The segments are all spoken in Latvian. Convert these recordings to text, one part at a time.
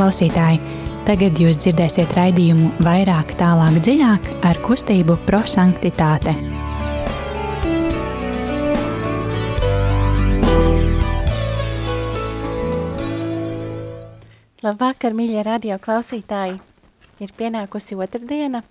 klausītāji! Tagad jūs dzirdēsiet raidījumu vairāk, tālāk, dziļāk ar kustību prosanktitāte. Labvakar, mīļie radio klausītāji! Ir pienākusi otrdiena,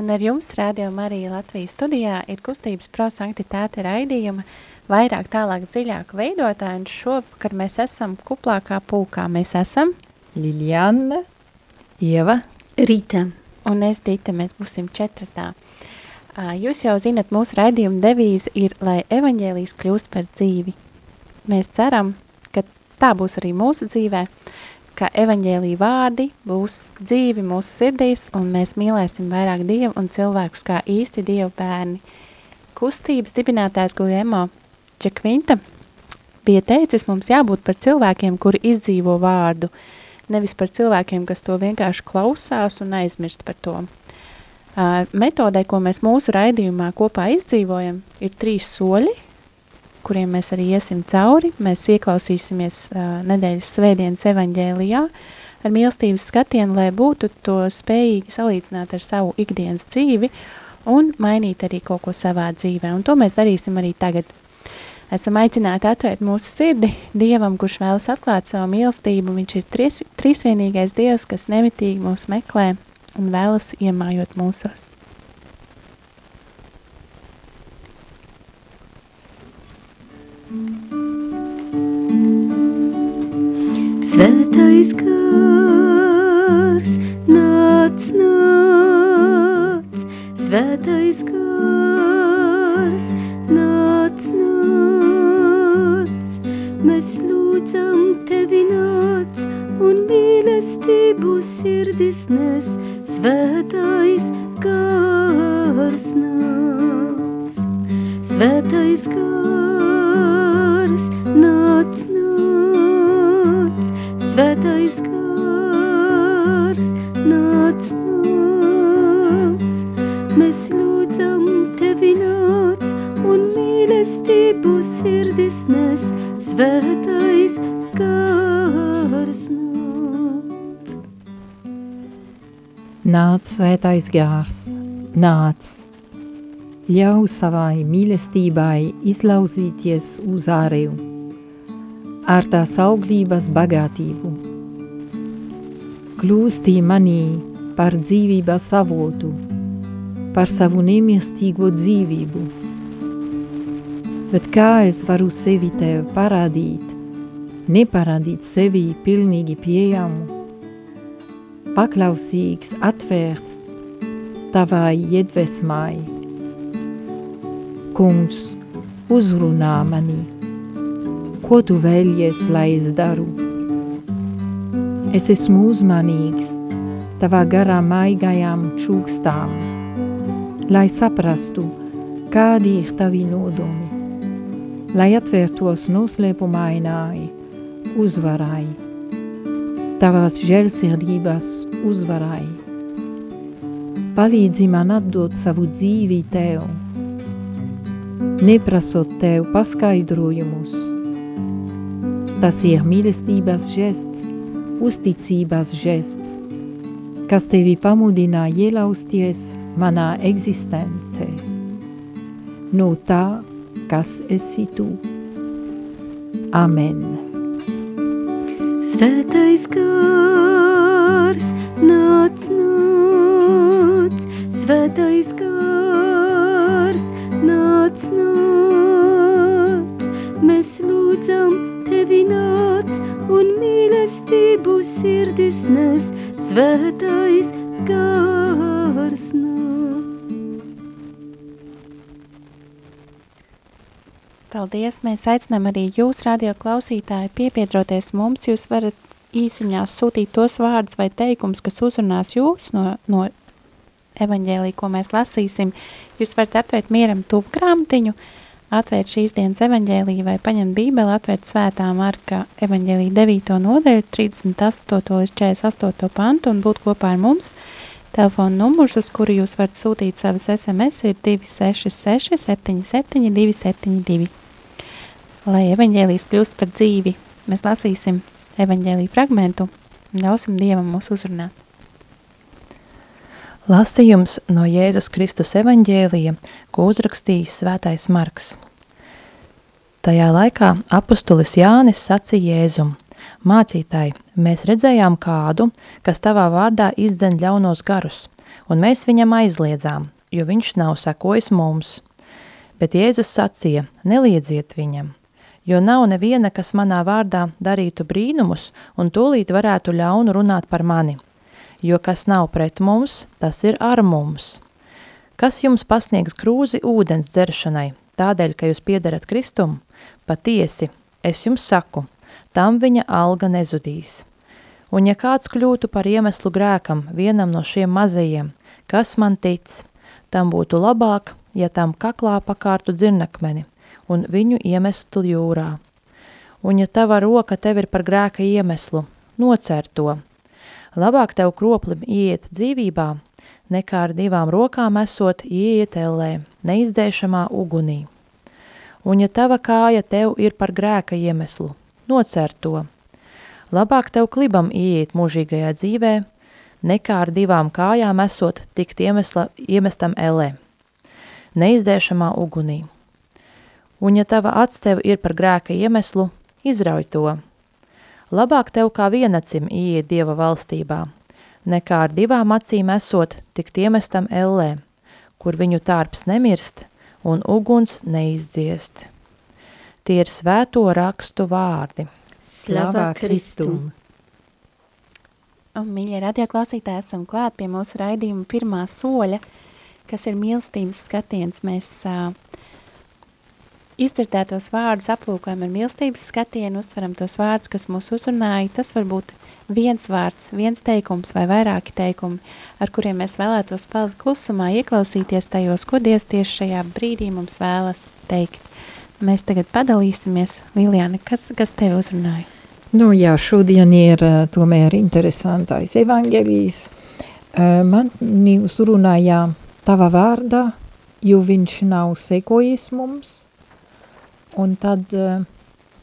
un ar jums radio Marija Latvijas studijā ir kustības prosanktitāte raidījuma vairāk, tālāk, dziļāk veidotāji, un šovakar mēs esam kuplākā pūkā. Mēs esam Liljana, Ieva, Rīta un es Dita, mēs būsim četratā. Jūs jau zinat, mūsu raidījuma devīze ir, lai evaņģēlijas kļūst par dzīvi. Mēs ceram, ka tā būs arī mūsu dzīvē, ka evaņģēlija vārdi būs dzīvi mūsu sirdīs, un mēs mīlēsim vairāk Dievu un cilvēkus kā īsti Dievu bērni. Kustības dibinātājs Guliemo Čekvinta bija teicis, mums jābūt par cilvēkiem, kuri izdzīvo vārdu, nevis par cilvēkiem, kas to vienkārši klausās un aizmirst par to. Uh, metodē, ko mēs mūsu raidījumā kopā izdzīvojam, ir trīs soļi, kuriem mēs arī iesim cauri. Mēs ieklausīsimies uh, nedēļas svētdienas evaņģēlijā ar mīlestības skatienu, lai būtu to spējīgi salīdzināt ar savu ikdienas dzīvi un mainīt arī kaut ko savā dzīvē. Un to mēs darīsim arī tagad esam aicināti atvērt mūsu sirdi Dievam, kurš vēlas atklāt savu mīlestību. Viņš ir tries, trīsvienīgais Dievs, kas nemitīgi mūs meklē un vēlas iemājot mūsos. Svētais gars, nāc, nāc, svētais gars, nāc, nāc, mēs lūdzam tevi nāc un mīlestību sirdis nes, svētais gars nāc, svētais gars nāc, nāc, svētais gars nāc, nāc, mīlestību sirdis nes, svētais gars nāc. nāc svētais gārs, nāc, ļauj savai mīlestībai izlauzīties uz ārēju, ar tās auglības bagātību. Kļūstī manī par dzīvības avotu, par savu nemirstīgo dzīvību. Kā es varu sevi tev parādīt, neparādīt sevi pilnīgi pieejamu, paklausīgs, atvērts tavai iedvesmai. Kungs, uzrunā mani, ko tu vēlies, lai es daru. Es esmu uzmanīgs tavā garā maigajām čūkstām, lai saprastu, kādi ir tavi nodomi, lai atvērtos noslēpumainai, uzvarai, tavās žēlsirdības uzvarai. Palīdzi man atdot savu dzīvi tev, neprasot tev paskaidrojumus. Tas ir mīlestības žests, uzticības žests, kas tevi pamudina ielausties manā eksistencē. No tā, kas esi tu. Amen. Svētais gars, nāc, nāc, svētais gars, nāc, nāc, mēs lūdzam tevi nāc un mīlestību sirdis nes, svētais gars Paldies! Mēs aicinām arī jūs, radio klausītāji, piebiedroties mums. Jūs varat īsiņās sūtīt tos vārdus vai teikums, kas uzrunās jūs no, no evaņģēlī, ko mēs lasīsim. Jūs varat atvērt mieram tuvu grāmatiņu, atvērt šīs dienas evaņģēlī vai paņemt bībeli, atvērt svētā marka evaņģēlī 9. nodeļu, 38. līdz 48. pantu un būt kopā ar mums. Telefona numurs, uz kuru jūs varat sūtīt savas SMS, ir 266 77 272. Lai evaņģēlijas kļūst par dzīvi, mēs lasīsim evaņģēliju fragmentu Ļausim Dievam mūs uzrunāt. Lasījums no Jēzus Kristus evaņģēlija, ko uzrakstījis svētais Marks. Tajā laikā apustulis Jānis sacīja Jēzum, Mācītāji, mēs redzējām kādu, kas tavā vārdā izdzen ļaunos garus, un mēs viņam aizliedzām, jo viņš nav sekojis mums. Bet Jēzus sacīja, neliedziet viņam, jo nav neviena, kas manā vārdā darītu brīnumus un tūlīt varētu ļaunu runāt par mani, jo kas nav pret mums, tas ir ar mums. Kas jums pasniegs krūzi ūdens dzeršanai, tādēļ, ka jūs piedarat Kristum? Patiesi, es jums saku, tam viņa alga nezudīs. Un ja kāds kļūtu par iemeslu grēkam vienam no šiem mazajiem, kas man tic, tam būtu labāk, ja tam kaklā pakārtu dzirnakmeni un viņu iemestu jūrā. Un ja tava roka tev ir par grēka iemeslu, nocer to. Labāk tev kroplim iet dzīvībā, nekā ar divām rokām esot ieiet ellē, neizdzēšamā ugunī. Un ja tava kāja tev ir par grēka iemeslu, nocer to. Labāk tev klibam ieiet mūžīgajā dzīvē, nekā ar divām kājām esot tikt iemesla, iemestam ellē, neizdzēšamā ugunī un ja tava acs tev ir par grēka iemeslu, izrauj to. Labāk tev kā vienacim ieiet Dieva valstībā, nekā ar divām acīm esot tikt iemestam ellē, kur viņu tārps nemirst un uguns neizdziest. Tie ir svēto rakstu vārdi. Slavā Kristum! Un, mīļie radioklausītāji, esam klāt pie mūsu raidījuma pirmā soļa, kas ir mīlestības skatiens. Mēs uh, izdzirdētos vārdus aplūkojam ar mīlestības skatienu, uztveram tos vārdus, kas mūs uzrunāja. Tas var būt viens vārds, viens teikums vai vairāki teikumi, ar kuriem mēs vēlētos palikt klusumā, ieklausīties tajos, ko Dievs tieši šajā brīdī mums vēlas teikt. Mēs tagad padalīsimies. Liljāne, kas, kas tevi uzrunāja? Nu jā, šodien ir tomēr interesantais evaņģelijas. Uh, mani uzrunāja tava vārdā, jo viņš nav sekojis mums, Un tad uh,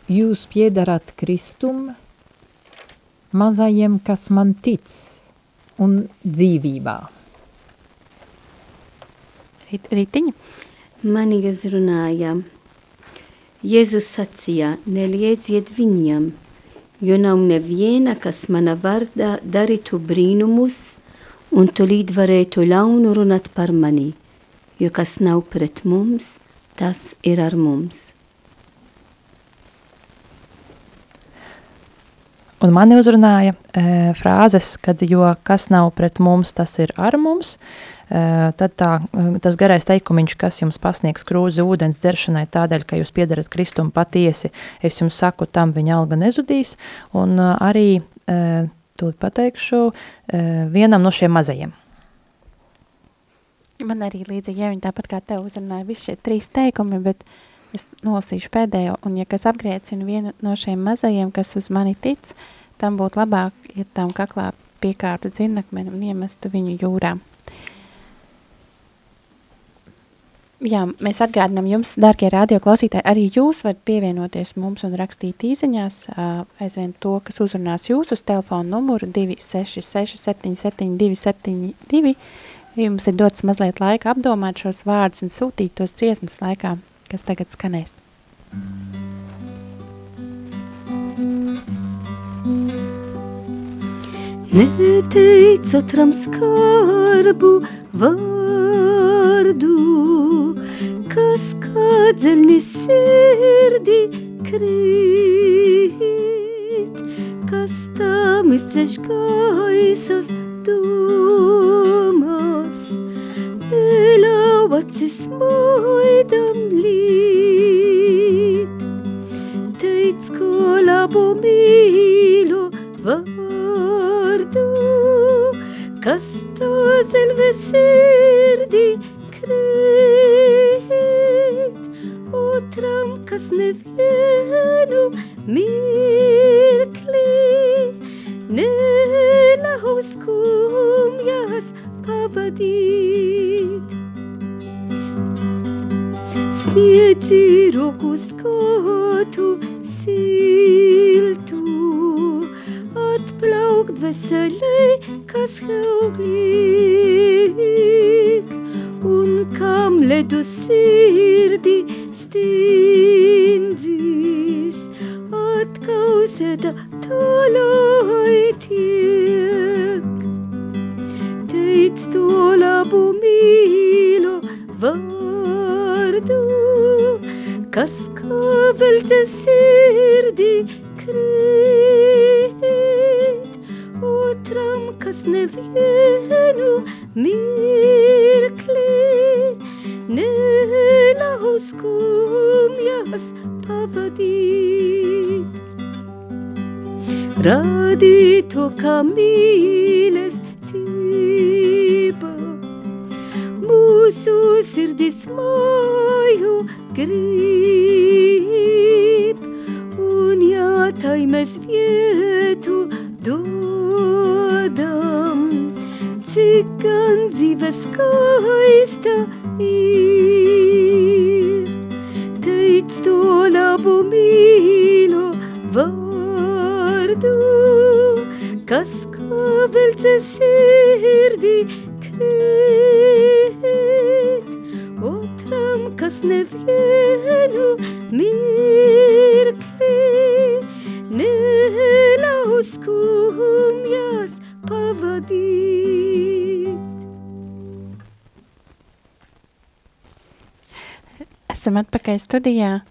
jūs piedarat Kristum, mazajiem, kas man tic, un dzīvībā. Ritiņa? Mani runāja, Jēzus sacīja, neliedziet viņam, jo nav neviena, kas mana vārdā darītu brīnumus, un tūlīt varētu ļaunu runāt par mani, jo kas nav pret mums, tas ir ar mums. Un mani uzrunāja e, frāzes, kad jo kas nav pret mums, tas ir ar mums. E, tad tā, e, tas garais teikumiņš, kas jums pasniegs krūzi ūdens dzeršanai tādēļ, ka jūs piedarat kristumu patiesi, es jums saku, tam viņa alga nezudīs. Un e, arī, e, tūlīt pateikšu, e, vienam no šiem mazajiem. Man arī līdzīgi, ja viņi tāpat kā tev uzrunāja visi šie trīs teikumi, bet es nolasīšu pēdējo, un ja kas apgriecina vienu no šiem mazajiem, kas uz mani tic, tam būtu labāk, ja tam kaklā piekārtu dzirnakmeni un iemestu viņu jūrā. Jā, mēs atgādinām jums, dārgie radioklausītāji, arī jūs varat pievienoties mums un rakstīt īziņās aizvien to, kas uzrunās jūs uz telefonu numuru 266 77 272. Jums ir dots mazliet laika apdomāt šos vārdus un sūtīt tos dziesmas laikā kas tagad skanēs. Neteic otram skarbu vārdu, kas kā dzeļnis sirdi krīt, kas tam izceļš gaisas domās, Belau acis maidam līt, teic, ko labu mīlu vārdu, kas tā zelve sirdī krīt, otram, kas nevienu mirkli, ja tai mēs vietu dodam, cik gan dzīve skaista ir. Teic to labu atpakaļ studijā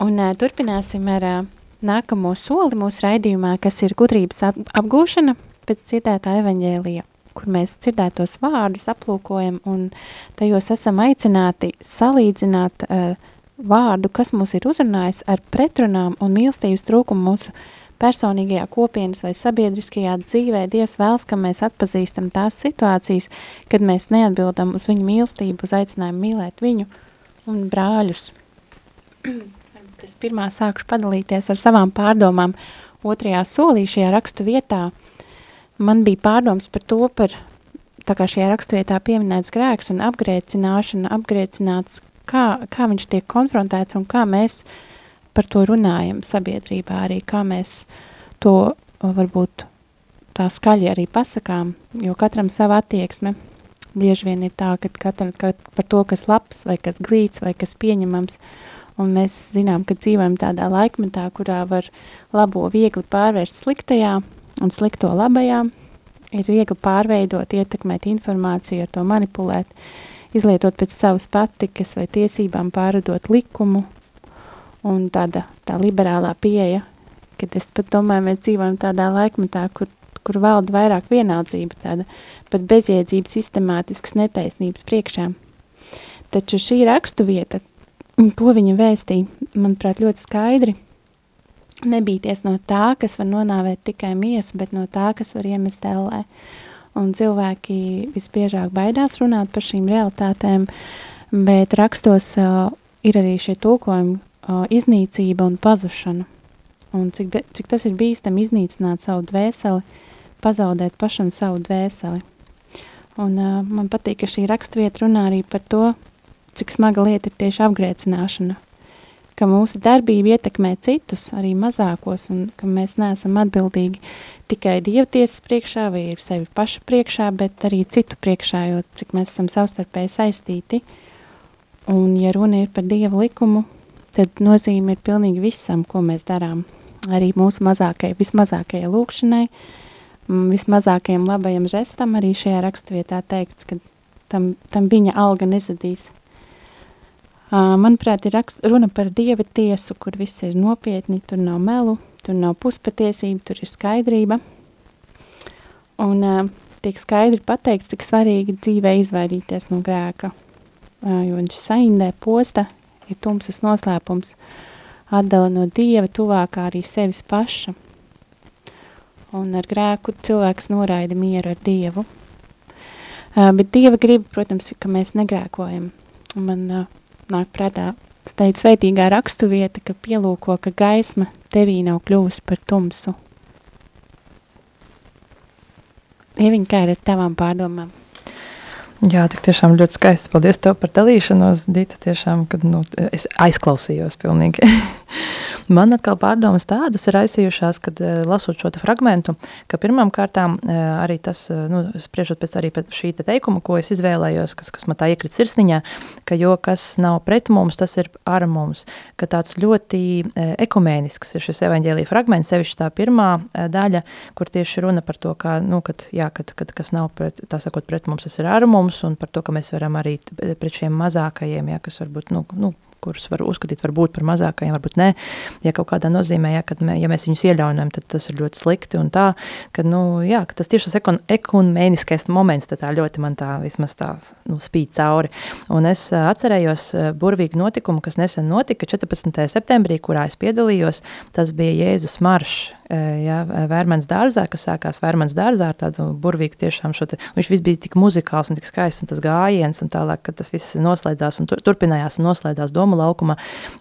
un uh, turpināsim ar uh, nākamo soli mūsu raidījumā, kas ir gudrības ap apgūšana pēc dzirdētā evaņģēlija, kur mēs dzirdētos vārdus aplūkojam un tajos esam aicināti salīdzināt uh, vārdu, kas mūs ir uzrunājis ar pretrunām un mīlestības trūkumu mūsu personīgajā kopienas vai sabiedriskajā dzīvē. Dievs vēlas, ka mēs atpazīstam tās situācijas, kad mēs neatbildam uz viņu mīlestību, uz aicinājumu mīlēt viņu un brāļus. Es pirmā sākušu padalīties ar savām pārdomām otrajā solī šajā rakstu vietā. Man bija pārdoms par to, par tā kā šajā rakstu vietā pieminēts grēks un apgrēcināšana, apgrēcināts, kā, kā viņš tiek konfrontēts un kā mēs par to runājam sabiedrībā arī, kā mēs to varbūt tā skaļi arī pasakām, jo katram sava attieksme bieži vien ir tā, ka katra, ka par to, kas labs vai kas glīts vai kas pieņemams, un mēs zinām, ka dzīvojam tādā laikmetā, kurā var labo viegli pārvērst sliktajā un slikto labajā, ir viegli pārveidot, ietekmēt informāciju, ar to manipulēt, izlietot pēc savas patikas vai tiesībām pāradot likumu, un tāda tā liberālā pieeja, kad es pat domāju, mēs dzīvojam tādā laikmetā, kur, kur valda vairāk vienaldzība, tāda pat bezjēdzība sistemātiskas netaisnības priekšā. Taču šī rakstu vieta, ko viņa vēstīja, manuprāt, ļoti skaidri nebīties no tā, kas var nonāvēt tikai miesu, bet no tā, kas var iemest ellē. Un cilvēki visbiežāk baidās runāt par šīm realitātēm, bet rakstos uh, ir arī šie tulkojumi, uh, iznīcība un pazušana. Un cik, be, cik tas ir bīstam iznīcināt savu dvēseli, pazaudēt pašam savu dvēseli. Un uh, man patīk, ka šī rakstvieta runā arī par to, cik smaga lieta ir tieši apgrēcināšana, ka mūsu darbība ietekmē citus, arī mazākos, un ka mēs neesam atbildīgi tikai dievtiesas priekšā vai sevi paša priekšā, bet arī citu priekšā, jo cik mēs esam savstarpēji saistīti. Un, ja runa ir par dievu likumu, tad nozīme ir pilnīgi visam, ko mēs darām. Arī mūsu mazākajai, vismazākajai lūkšanai, vismazākajam labajam žestam, arī šajā rakstvietā teikts, ka tam, tam viņa alga nezudīs. Manuprāt, ir rakst, runa par dieva tiesu, kur viss ir nopietni, tur nav melu, tur nav puspatiesība, tur ir skaidrība. Un uh, tiek skaidri pateikts, cik svarīgi dzīvē izvairīties no grēka, uh, jo viņš saindē posta, ir tumsas noslēpums, atdala no dieva tuvākā arī sevis paša. Un ar grēku cilvēks noraida mieru ar dievu. Uh, bet dieva grib, protams, ka mēs negrēkojam. Man uh, nāk prātā steidz sveitīgā rakstu vieta, ka pielūko, ka gaisma tevī nav kļuvusi par tumsu. Ieviņ, kā ir ar tavām pārdomām? Jā, tik tiešām ļoti skaisti. Paldies tev par dalīšanos, Dita, tiešām, kad nu, es aizklausījos pilnīgi. Man atkal pārdomas tādas ir aizsījušās, kad lasot šo fragmentu, ka pirmām kārtām arī tas, nu, spriežot pēc arī pēc šī te teikuma, ko es izvēlējos, kas, kas man tā iekrit sirsniņā, ka jo kas nav pret mums, tas ir ar mums, ka tāds ļoti ekumēnisks ir šis evaņģēlija fragments, sevišķi tā pirmā daļa, kur tieši runa par to, kā, nu, kad, jā, kad, kad kas nav pret, tā sakot, pret mums, tas ir ar mums, un par to, ka mēs varam arī pret šiem mazākajiem, jā, kas varbūt, nu, nu kurus var uzskatīt varbūt par mazākajiem, varbūt ne. Ja kaut kādā nozīmē, ja, kad mē, ja mēs viņus ieļaunam, tad tas ir ļoti slikti un tā, ka, nu, jā, ka tas tieši tas ekon, ekumēniskais moments, tad tā ļoti man tā vismaz tā, nu, spīd cauri. Un es atcerējos burvīgu notikumu, kas nesen notika 14. septembrī, kurā es piedalījos, tas bija Jēzus maršs, ja, Vērmens dārzā, kas sākās Vērmens dārzā ar tādu burvīgu tiešām šo te, viņš viss bija tik muzikāls un tik skaists un tas gājiens un tālāk, ka tas viss noslēdzās un tur, turpinājās un noslēdzās domu laukumā,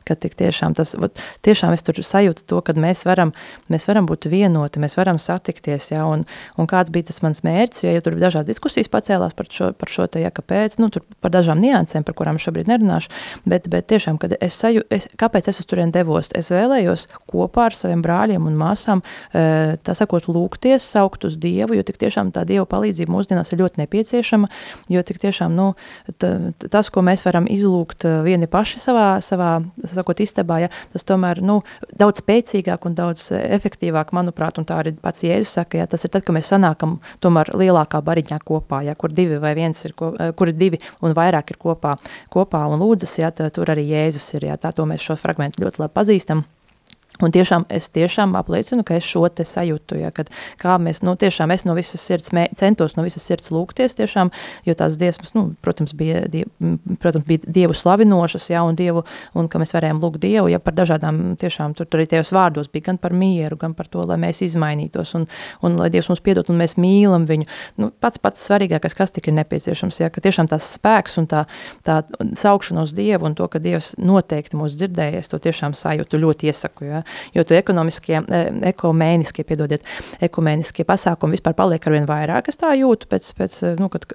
ka tik tiešām tas, vat, tiešām es tur sajūtu to, kad mēs varam, mēs varam būt vienoti, mēs varam satikties, ja, un, un kāds bija tas mans mērķis, jo, ja tur dažādas diskusijas pacēlās par šo, par šo te, ja, kāpēc, nu, tur par dažām niansēm, par kurām šobrīd nerunāšu, bet, bet tiešām, kad es sajūtu, es, kāpēc es uz turien devos, es vēlējos kopā ar saviem brāļiem un māsām tiešām, tā sakot, lūgties, saukt uz Dievu, jo tik tiešām tā Dieva palīdzība mūsdienās ir ļoti nepieciešama, jo tik tiešām, nu, tas, ko mēs varam izlūgt vieni paši savā, savā sakot, istabā, ja, tas tomēr, nu, daudz spēcīgāk un daudz efektīvāk, manuprāt, un tā arī pats Jēzus saka, ja, tas ir tad, kad mēs sanākam tomēr lielākā bariņā kopā, ja, kur divi vai viens ir, ko, kur divi un vairāk ir kopā, kopā un lūdzas, ja, tā, tur arī Jēzus ir, ja, tā to mēs šo fragmentu ļoti labi pazīstam. Un tiešām es tiešām apliecinu, ka es šo te sajūtu, ja, kad kā mēs, nu, tiešām es no visas sirds mē, centos no visas sirds lūgties tiešām, jo tās dziesmas, nu, protams, bija, die, protams, bija Dievu slavinošas, ja, un Dievu, un ka mēs varējām lūgt Dievu, ja par dažādām, tiešām, tur, tur arī tajos vārdos bija gan par mieru, gan par to, lai mēs izmainītos, un, un lai Dievs mums piedot, un mēs mīlam viņu. Nu, pats pats svarīgākais, kas tik ir nepieciešams, ja, ka tiešām tās spēks un tā, tā saukšanos Dievu, un to, ka Dievs noteikti mūs dzirdējies, to tiešām sajūtu ļoti iesaku, ja, jo tu ekonomiskie, e, ekumēniskie, piedodiet, ekumēniskie pasākumi vispār paliek arvien vairāk, es tā jūtu pēc, pēc e, nu, kad,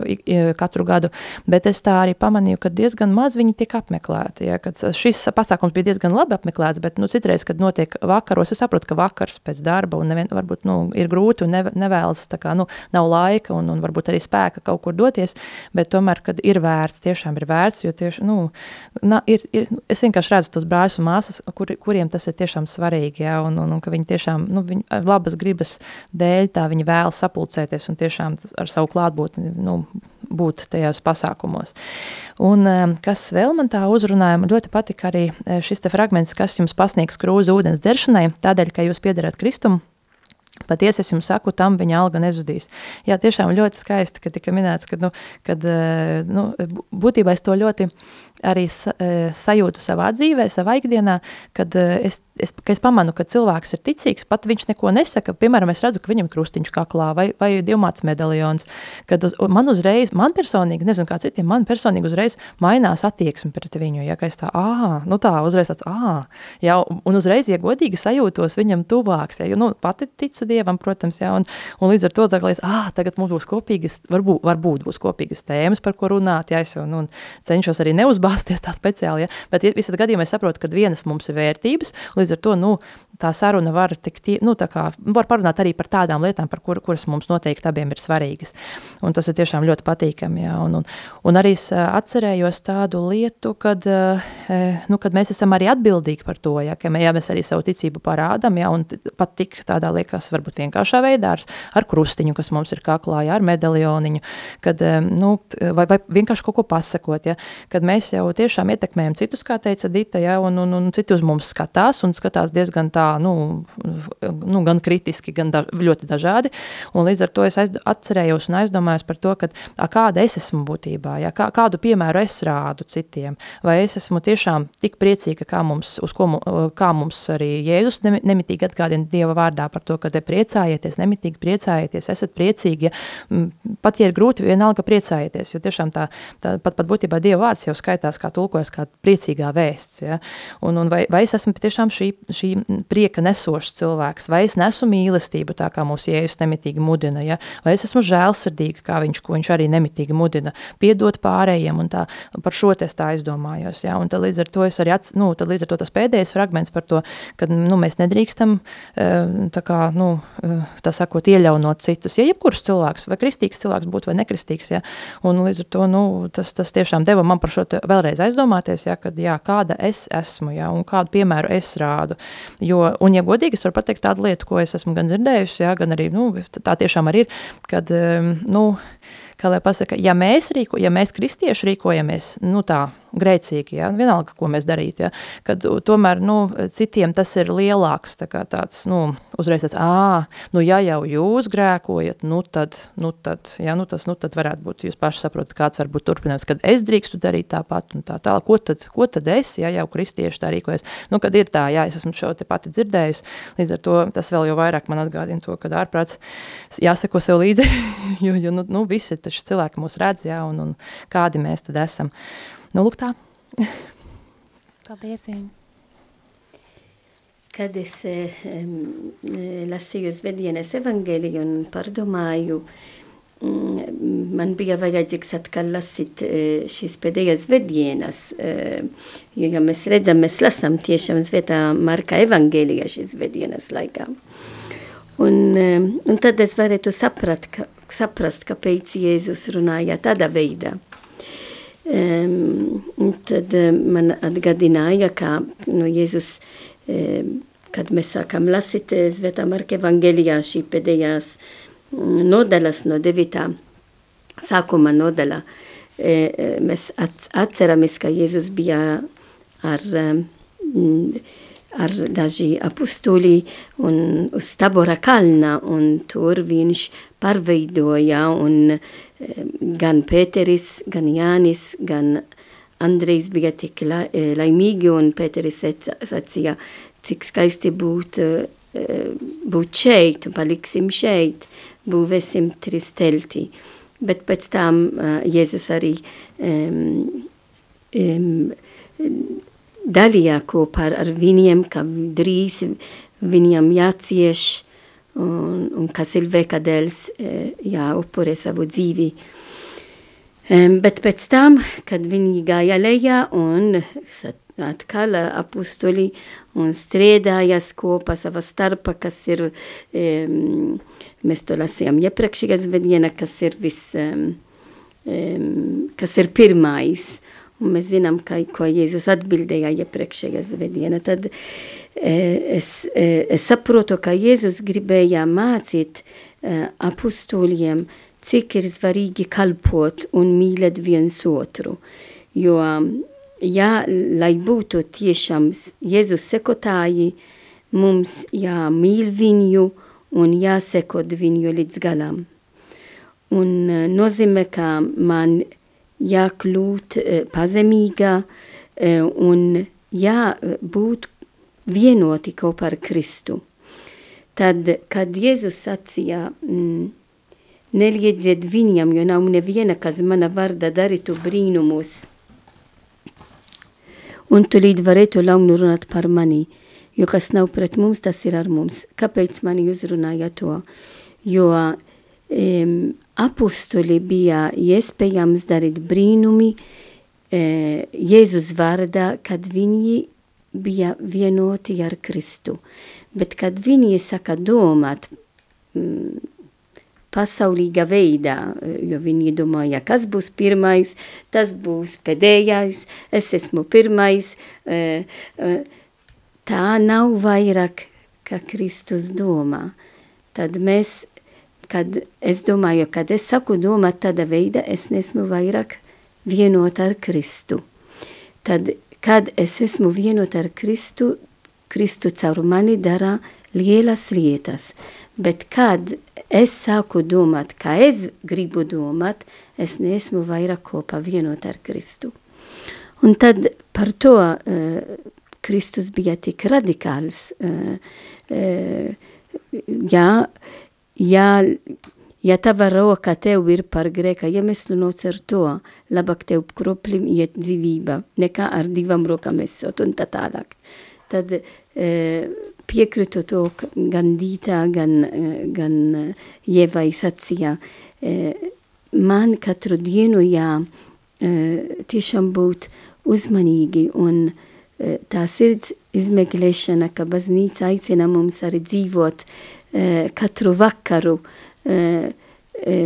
katru gadu, bet es tā arī pamanīju, ka diezgan maz viņi tiek apmeklēti, ja, kad šis pasākums bija diezgan labi apmeklēts, bet, nu, citreiz, kad notiek vakaros, es saprotu, ka vakars pēc darba un nevien, varbūt, nu, ir grūti un ne, nevēlas, tā kā, nu, nav laika un, un varbūt arī spēka kaut kur doties, bet tomēr, kad ir vērts, tiešām ir vērts, jo tieši, nu, na, ir, ir, es vienkārši redzu tos brāļus un māsas, kur, kuriem tas ir tiešām svarīgi, ja, un, un, un ka viņi tiešām, nu, viņi labas gribas dēļ tā viņi vēl sapulcēties un tiešām ar savu klātbūtni, nu, būt tajos pasākumos. Un kas vēl man tā uzrunāja, man ļoti patika arī šis te fragments, kas jums pasniegs krūzu ūdens deršanai, tādēļ, ka jūs piedarat Kristumu, Patiesi es jums saku, tam viņa alga nezudīs. Jā, tiešām ļoti skaisti, ka tika minēts, ka, nu, kad, nu, būtībā es to ļoti arī sajūtu savā dzīvē, savā ikdienā, kad es es, ka es pamanu, ka cilvēks ir ticīgs, pat viņš neko nesaka, piemēram, es redzu, ka viņam krustiņš kaklā vai, vai divmāts medaljons, kad uz, man uzreiz, man personīgi, nezinu kā citiem, man personīgi uzreiz mainās attieksme pret viņu, ja, ka es tā, ā, nu tā, uzreiz tāds, ā, ja, un uzreiz, ja godīgi sajūtos viņam tuvāks, ja, jo, nu, pati ticu Dievam, protams, ja, un, un līdz ar to tagad, liekas, ā, tagad mums būs kopīgas, varbūt, varbūt būs kopīgas tēmas, par ko runāt, ja, es jau, nu, cenšos arī neuzbāzties tā speciāli, ja, bet ja, visad gadījumā es saprotu, ka vienas mums ir vērtības, līdz ar to nu, tā saruna var, tik, nu, tā kā, var parunāt arī par tādām lietām, par kur, kuras mums noteikti abiem ir svarīgas. Un tas ir tiešām ļoti patīkami. Jā. Un, un, un arī es atcerējos tādu lietu, kad, nu, kad mēs esam arī atbildīgi par to, ja, ka jā, mēs arī savu ticību parādam, ja, un pat tik tādā liekas varbūt vienkāršā veidā ar, ar krustiņu, kas mums ir kaklā, ja, ar medaļoniņu, kad, nu, vai, vai vienkārši kaut ko pasakot, ja, kad mēs jau tiešām ietekmējam citus, kā teica Dita, ja, un, un, un citi uz mums skatās un skatās diezgan tā, nu, nu gan kritiski, gan da, ļoti dažādi, un līdz ar to es aiz, atcerējos un aizdomājos par to, ka a, kāda es esmu būtībā, ja, kā, kādu piemēru es rādu citiem, vai es esmu tiešām tik priecīga, kā mums, uz ko, kā mums arī Jēzus nemitīgi atgādina Dieva vārdā par to, ka te priecājieties, nemitīgi priecājieties, esat priecīgi, ja, pat ja ir grūti, vienalga priecājieties, jo tiešām tā, tā pat, pat būtībā Dieva vārds jau skaitās kā tulkojas kā priecīgā vēsts, ja, un, un vai, vai es esmu tiešām šī, šī prieka nesošs cilvēks, vai es nesu mīlestību tā kā mūsu Jēzus nemitīgi mudina, ja, vai es esmu žēlsirdīga, kā viņš, ko viņš arī nemitīgi mudina, piedot pārējiem, un tā, par šo es tā aizdomājos, ja, un tad līdz ar to es arī, ats, nu, tad līdz ar to tas pēdējais fragments par to, ka, nu, mēs nedrīkstam, eh, tā kā, nu, eh, tā sakot, ieļaunot citus, ja jebkurš cilvēks, vai kristīgs cilvēks būtu vai nekristīgs, ja, un līdz ar to, nu, tas, tas tiešām deva man par šo te vēlreiz aizdomāties, ja, kad, jā, kāda es esmu, ja, un kādu piemēru es rādu, jo, un, ja godīgi, es varu pateikt tādu lietu, ko es esmu gan dzirdējusi, ja, gan arī, nu, tā tiešām arī ir, kad, nu, kā lai pasaka, ja mēs, rīko, ja mēs kristieši rīkojamies, nu tā, grēcīgi, ja, vienalga, ko mēs darīt, ja, kad tomēr, nu, citiem tas ir lielāks, tā kā tāds, nu, uzreiz tāds, ā, nu, ja jau jūs grēkojat, nu, tad, nu, tad, ja, nu, tas, nu, tad varētu būt, jūs paši saprotat, kāds var būt turpinājums, kad es drīkstu darīt tāpat un tā tālāk, ko tad, ko tad es, ja jau kristieši tā rīkojas, nu, kad ir tā, jā, es esmu šo te pati dzirdējusi, līdz ar to tas vēl jau vairāk man atgādina to, kad ārprāts jāseko sev līdzi, jo, jo, nu, nu, visi taču cilvēki mūs redz, jā, un, un kādi mēs tad esam. Nu, lūk tā. Paldies, Iņa. Kad es lasīju Svētdienas evangeliju un pārdomāju, um, man bija vajadzīgs atkal lasīt uh, šīs pēdējās svētdienas, uh, jo, ja mēs redzam, mēs lasām tiešām Svētā Marka evangelija šīs svētdienas laikā. Un, um, un tad es varētu saprat, ka, saprast, kāpēc Jēzus runāja tādā veidā. Um, tad man atgādināja, ka nu, Jēzus, um, kad mēs sākam lasīt Svētā Marka evangelijā šī pēdējās nodaļas no devītā sākuma nodaļa, e, mēs atceramies, ka Jēzus bija ar, ar daži apustuli un uz Tabora kalna, un tur viņš pārveidoja un gan Pēteris, gan Jānis, gan Andrejs bija tik la, eh, laimīgi un Pēteris sacīja, cik skaisti būt, eh, būt šeit, paliksim šeit, būvēsim trīs telti. Bet pēc tam Jēzus arī um, um, dalīja kopā ar viņiem, ka drīz viņam jācieš un, un ka cilvēka dēļ jāupurē savu dzīvi. Um, bet pēc tam, kad viņi gāja lejā un atkal apustuli un strēdājas kopā savā starpā, kas ir, um, mēs to lasījām iepriekšējā svētdienā, kas ir um, kas ir pirmais. Mēs zinām, ka, ko Jēzus atbildēja iepriekšējā svētdienā. Tad e, es, e, es saprotu, ka Jēzus gribēja mācīt e, apustuliem, cik ir svarīgi kalpot un mīlēt viens otru. Jo, ja, lai būtu tiešām Jēzus sekotāji, mums jāmīl viņu un jāsekot viņu līdz galam. Un nozīmē, ka man jākļūt eh, pazemīgā eh, un jābūt vienoti kopā ar Kristu. Tad, kad Jēzus sacīja, mm, neliedziet viņam, jo nav neviena, kas mana varda darītu brīnumus, un tulīt varētu launu runāt par mani, jo kas nav pret mums, tas ir ar mums. Kāpēc mani uzrunāja to? Jo um, apustuli bija iespējams darīt brīnumi e, Jēzus vārdā, kad viņi bija vienoti ar Kristu. Bet kad viņi saka domāt mm, pasaulīga veidā, jo viņi domāja, kas būs pirmais, tas būs pēdējais, es esmu pirmais, e, e, tā nav vairāk, kā Kristus domā. Tad mēs kad es domāju, kad es saku domāt tāda veida, es nesmu vairāk vienot ar Kristu. Tad, kad es esmu vienot ar Kristu, Kristu caur mani dara lielas lietas. Bet kad es sāku domāt, kā es gribu domāt, es neesmu vairāk kopā vienot ar Kristu. Un tad par to uh, Kristus bija tik radikāls. Uh, uh, ja, ja, ja tava roka tev ir par grēka iemeslunots ar to, labāk tev kroplim iet dzīvība, nekā ar divām rokām esot un tā tālāk. Tad e, piekritu to gan Dītā, gan, gan Ievai sacīja, e, man katru dienu jā, e, tiešām būt uzmanīgi un e, tā sirds izmeklēšana, ka baznīca aicina mums arī dzīvot e, katru vakaru e, e,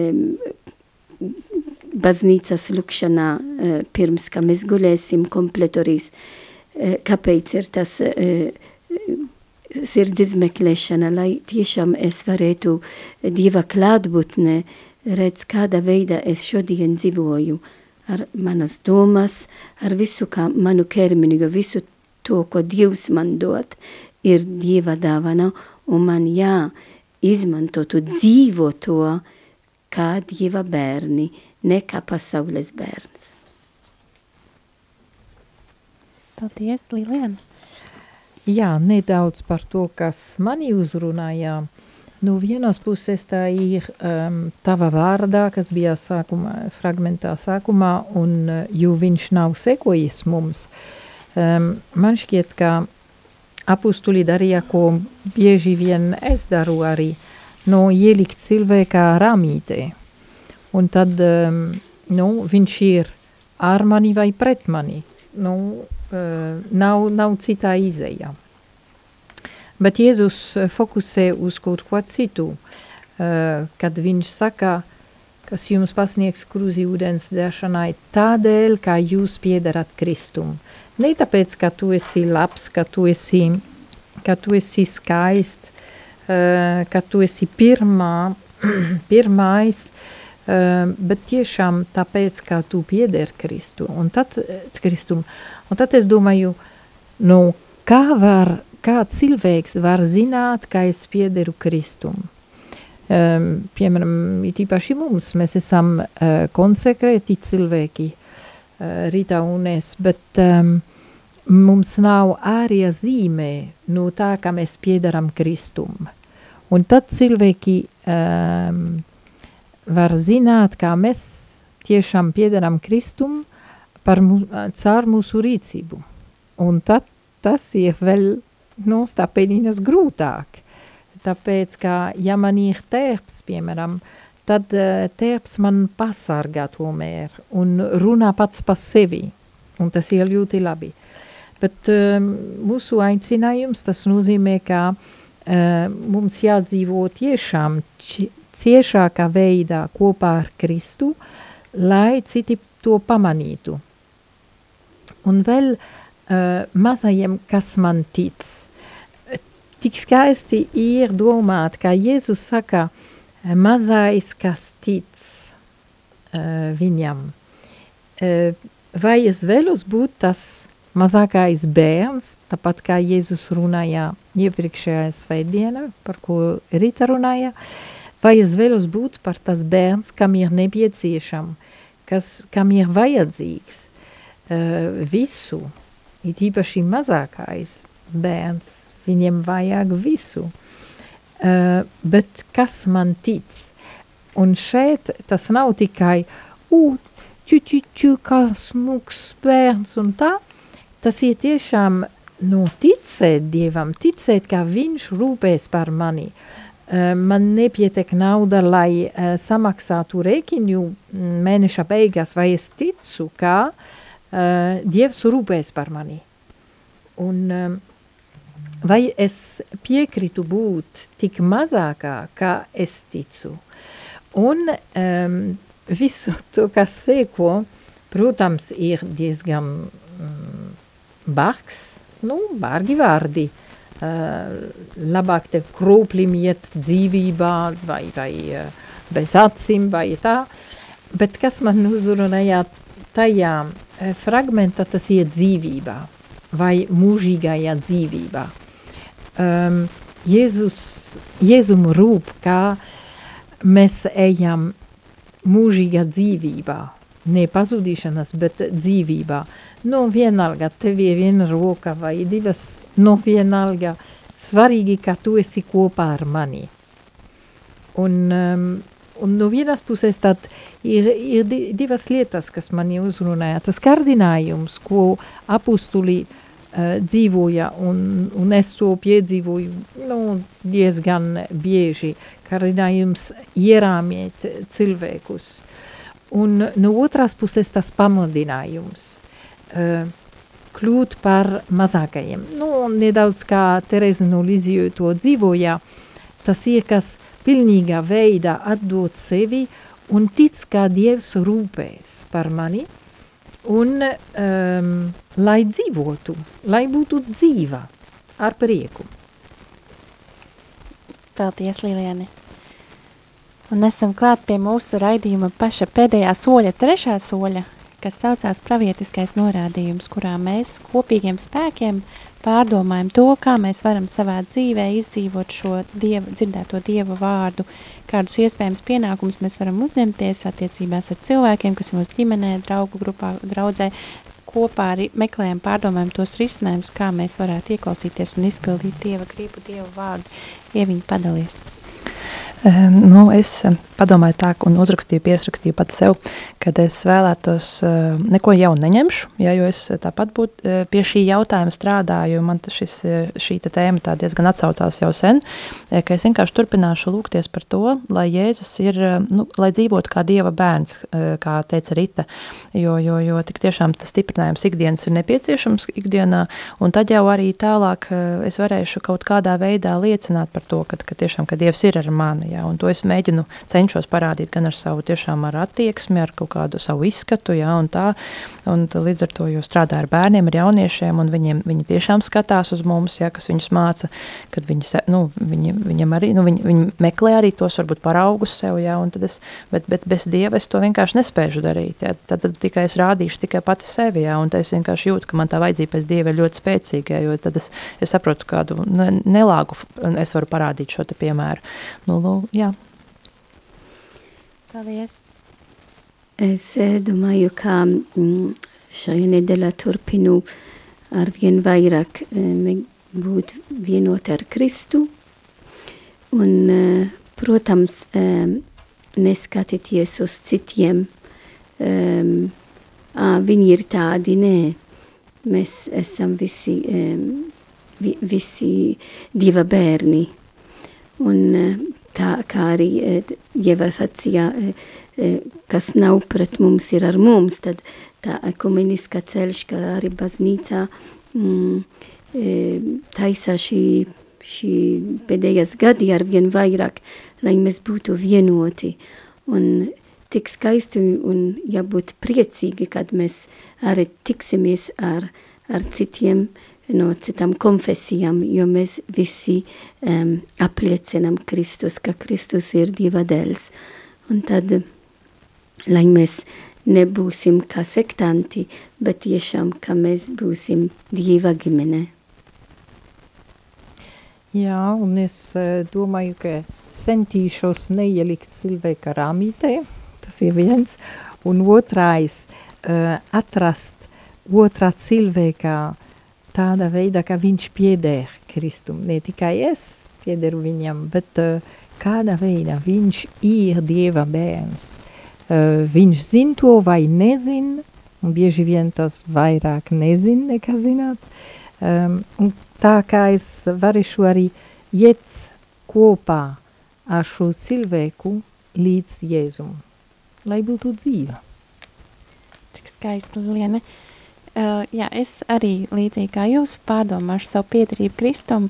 baznīcas lukšanā e, pirms, ka mēs gulēsim kompletorīs. Kāpēc ir tas sirds izmeklēšana, lai tiešām es varētu Dieva klātbūtne redz, kāda veida es šodien dzīvoju ar manas domas, ar visu kā manu ķermeni, jo visu to, ko Dievs man dod, ir Dieva dāvana, un man jā, izmantotu dzīvo to, kā Dieva bērni, ne kā pasaules bērns. Paldies, Liliana! Jā, nedaudz par to, kas mani uzrunāja. Nu, vienas puses tā ir um, tava vārdā, kas bija sākumā, fragmentā sākumā, un uh, jo viņš nav sekojis mums. Um, man šķiet, ka apustuli darīja, ko bieži vien es daru arī, nu, ielikt cilvēkā ramītē. Un tad, um, nu, viņš ir ar mani vai pret mani. Nu, uh, nav, nav citā izēja. Bet Jēzus fokusē uz kaut ko citu, uh, kad viņš saka, kas jums pasniegs kruzi ūdens dzēršanai tādēļ, kā jūs piedarat Kristum. Ne tāpēc, ka tu esi labs, ka tu esi, ka tu esi skaists, uh, ka tu esi pirmā, pirmais, uh, bet tiešām tāpēc, ka tu pieder Kristu. Un tad, Kristum, Un tad es domāju, nu, kā var, kā cilvēks var zināt, ka es piederu Kristum? Um, piemēram, it īpaši mums, mēs esam uh, konsekrēti cilvēki, uh, Rita un es, bet um, mums nav ārija zīmē no tā, ka mēs piedaram Kristum. Un tad cilvēki um, var zināt, kā mēs tiešām piedaram Kristum, par mū, caur mūsu rīcību. Un tad tas ir vēl nu, stāpēnīnas grūtāk. Tāpēc, ka ja man ir tērps, piemēram, tad tērps man pasargā tomēr un runā pats pa sevi. Un tas ir ļoti labi. Bet um, mūsu aicinājums tas nozīmē, ka uh, mums jādzīvo tiešām ciešākā veidā kopā ar Kristu, lai citi to pamanītu. Un vēl uh, mazajiem, kas man tic. Tik skaisti ir domāt, kā Jēzus saka, mazais, kas tic uh, viņam. Uh, vai es vēlos būt tas mazākais bērns, tāpat kā Jēzus runāja iepriekšējā svētdienā, par ko Rita runāja, vai es vēlos būt par tas bērns, kam ir nepieciešam, kas, kam ir vajadzīgs, visu, it īpaši mazākais bērns, viņiem vajag visu. Uh, bet kas man tic? Un šeit tas nav tikai, u, ču, ču, ču, kā smuks bērns un tā, tas ir tiešām nu, ticēt Dievam, ticēt, ka viņš rūpēs par mani. Uh, man nepietek nauda, lai uh, samaksātu rēķinu mēneša beigās, vai es ticu, ka uh, Dievs rūpēs par mani. Un um, vai es piekritu būt tik mazākā, kā es ticu? Un um, visu to, kas seko, protams, ir diezgan um, bargs, nu, bargi vārdi. Uh, labāk tev krūplim iet dzīvībā vai, vai uh, bez acīm vai tā. Bet kas man uzrunāja tajā Eh, fragmentā tas iet dzīvībā vai mūžīgajā dzīvībā. Um, Jēzus, Jēzum rūp, kā mēs ejam mūžīgā dzīvībā, ne pazudīšanas, bet dzīvībā. No vienalga, tev ir viena roka vai divas, no vienalga, svarīgi, ka tu esi kopā ar mani. Un, um, un no vienas puses tad ir, ir divas lietas, kas mani uzrunāja. Tas kārdinājums, ko apustuli uh, dzīvoja, un, un es to piedzīvoju nu, diezgan bieži, kārdinājums ierāmiet cilvēkus. Un no otras puses tas pamudinājums. Uh, kļūt par mazākajiem. Nu, nedaudz kā Tereza no Liziju to dzīvoja, tas ir, kas pilnīgā veidā atdot sevi un tic, kā Dievs rūpēs par mani, un um, lai dzīvotu, lai būtu dzīva ar prieku. Paldies, Liliene! Un esam klāt pie mūsu raidījuma paša pēdējā soļa, trešā soļa, kas saucās pravietiskais norādījums, kurā mēs kopīgiem spēkiem pārdomājam to, kā mēs varam savā dzīvē izdzīvot šo dievu, dzirdēto dievu vārdu, kādus iespējams pienākumus mēs varam uzņemties attiecībās ar cilvēkiem, kas ir mūsu ģimenē, draugu grupā, draudzē, kopā arī meklējam, pārdomājam tos risinājumus, kā mēs varētu ieklausīties un izpildīt Dieva gribu, Dievu vārdu, ja viņi padalies. Ehm, nu, es padomāju tā, un uzrakstīju, pierakstīju pat sev, kad es vēlētos ehm, neko jaunu neņemšu, ja, jo es tāpat būt, ehm, pie šī jautājuma strādāju, man šis, šī tēma tā diezgan atsaucās jau sen, ka es vienkārši turpināšu lūgties par to, lai Jēzus ir, nu, lai dzīvotu kā Dieva bērns, kā teica Rita, jo, jo, jo tik tiešām tas stiprinājums ikdienas ir nepieciešams ikdienā, un tad jau arī tālāk es varēšu kaut kādā veidā liecināt par to, ka, ka tiešām, ka Dievs ir ar mani, jā, un to es mēģinu, cenšos parādīt gan ar savu tiešām ar attieksmi, ar kaut kādu savu izskatu, jā, un tā, un līdz ar to, jo strādāju ar bērniem, ar jauniešiem, un viņiem, viņi tiešām skatās uz mums, jā, kas viņus māca, kad viņi, nu, viņi, viņam arī, nu, viņi, viņi meklē arī tos varbūt paraugus sev, jā, un tad es, bet, bet bez Dieva es to vienkārši nespēšu darīt, jā, tad, tad tikai es rādīšu tikai pati sevi, jā, un es vienkārši jūtu, ka man tā vajadzība pēc Dieva ir ļoti spēcīga, jo tad es, es saprotu kādu nelāgu, es varu parādīt šo te piemēru. Nu, nu, jā. Paldies. Es eh, domāju, ka mm, šajā nedēļā turpinu ar vien vairāk eh, būt vienot ar Kristu. Un, eh, protams, neskatīties uz citiem, viņi ir tādi, nē, mēs esam visi, visi dieva bērni. Un tā kā arī Jeva sacīja, kas nav pret mums ir ar mums, tad tā ekumeniskā ceļš, kā arī baznīcā mm, taisa šī, šī pēdējās gadi ar vien vairāk, lai mēs būtu vienoti. Un tik skaisti un jābūt priecīgi, kad mēs arī tiksimies ar, ar citiem, no citām konfesijām, jo mēs visi um, apliecinām Kristus, ka Kristus ir Dieva dēls. Un tad, lai mēs nebūsim kā sektanti, bet tiešām, ka mēs būsim Dieva ģimene. Jā, un es domāju, ka centīšos neielikt cilvēka rāmītē, tas ir viens, un otrais uh, atrast otrā cilvēkā tādā veidā, ka viņš pieder Kristum. Ne tikai es piederu viņam, bet uh, kādā veidā viņš ir Dieva bērns. Uh, viņš zin to vai nezin, un bieži vien tas vairāk nezin nekā zināt. Um, un tā kā es varēšu arī iet kopā ar šo cilvēku līdz Jēzum, lai būtu dzīva. Cik skaisti, Liene. Uh, Uh, jā, es arī līdzīgi kā jūs pārdomāšu savu piedarību Kristum,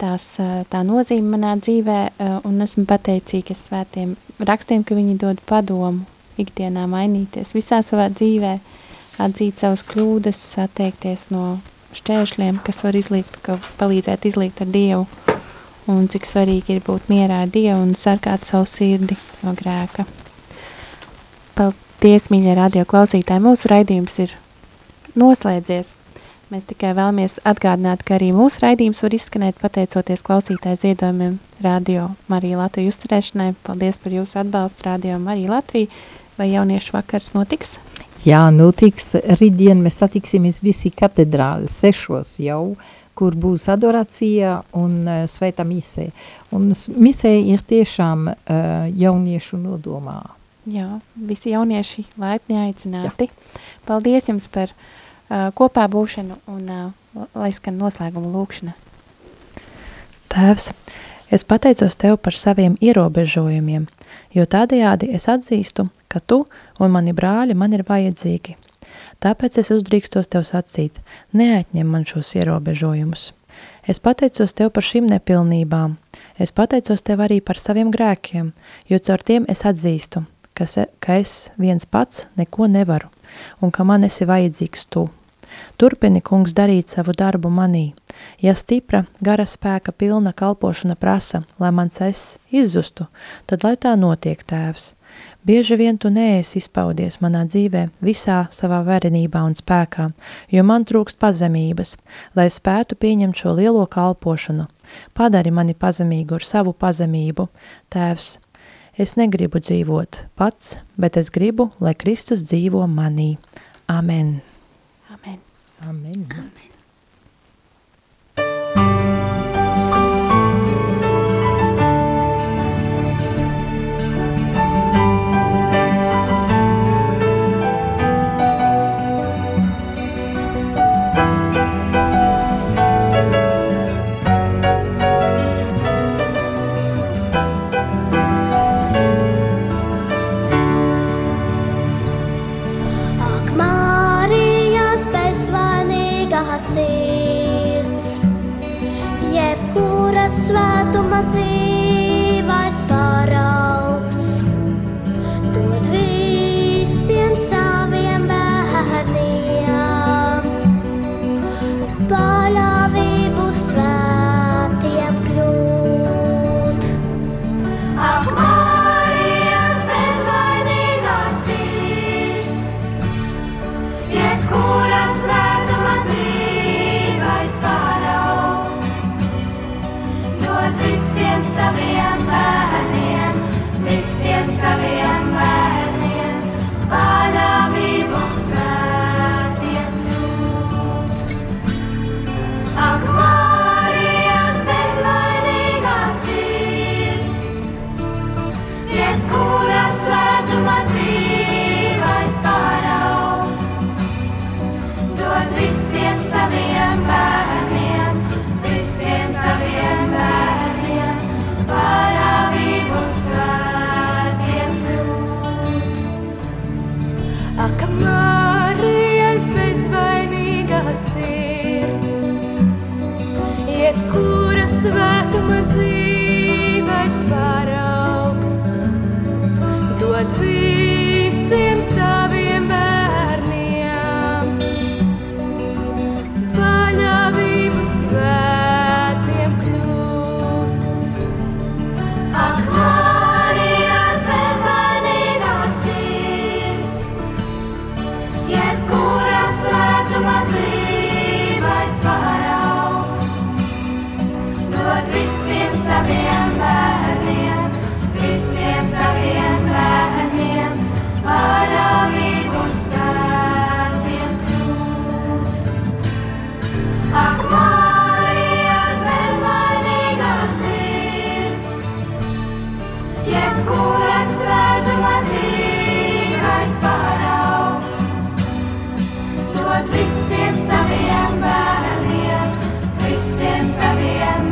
tās, uh, tā nozīme manā dzīvē, uh, un esmu pateicīga svētiem rakstiem, ka viņi dod padomu ikdienā mainīties visā savā dzīvē, atzīt savus kļūdas, atteikties no šķēršļiem, kas var izlikt, ka palīdzēt izlikt ar Dievu, un cik svarīgi ir būt mierā ar Dievu un sargāt savu sirdi no grēka. Paldies, mīļie radio klausītāji, mūsu raidījums ir noslēdzies. Mēs tikai vēlamies atgādināt, ka arī mūsu raidījums var izskanēt pateicoties klausītāju ziedojumiem Radio Marija Latvija uzturēšanai. Paldies par jūsu atbalstu Radio Marija Latvija. Vai jauniešu vakars notiks? Jā, notiks. Rītdien mēs satiksimies visi katedrāli sešos jau kur būs adorācija un uh, svēta misē. Un misē ir tiešām uh, jauniešu nodomā. Jā, visi jaunieši laipni aicināti. Jā. Paldies jums par kopā būšanu un uh, lai skan noslēguma lūkšana. Tēvs, es pateicos Tev par saviem ierobežojumiem, jo tādējādi es atzīstu, ka Tu un mani brāļi man ir vajadzīgi. Tāpēc es uzdrīkstos Tev sacīt, neatņem man šos ierobežojumus. Es pateicos Tev par šīm nepilnībām. Es pateicos Tev arī par saviem grēkiem, jo caur tiem es atzīstu, ka, se, ka es viens pats neko nevaru un ka man esi vajadzīgs tu. Turpini, kungs, darīt savu darbu manī. Ja stipra, gara spēka pilna kalpošana prasa, lai mans es izzustu, tad lai tā notiek, tēvs. Bieži vien tu neesi izpaudies manā dzīvē visā savā varenībā un spēkā, jo man trūkst pazemības, lai spētu pieņemt šo lielo kalpošanu. Padari mani pazemīgu ar savu pazemību, tēvs, Es negribu dzīvot pats, bet es gribu, lai Kristus dzīvo manī. Amen. Amém. Né? Amém. Amen. Amen. Amen.